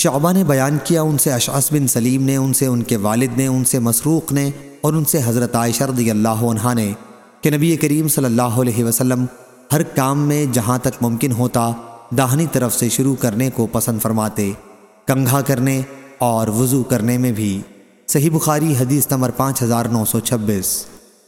شعبہ نے بیان کیا، ان سے اشعث بن سلیم نے، ان سے ان کے والد نے، ان سے مسروق نے اور ان سے حضرت عائشہ رضی اللہ عنہ نے کہ نبی کریم صلی اللہ علیہ وسلم ہر کام میں جہاں تک ممکن ہوتا داہنی طرف سے شروع کرنے کو پسند فرماتے، کنگھا کرنے اور وضو کرنے میں بھی۔ صحیح بخاری حدیث نمبر پانچ ہزار نو سو چھبیس۔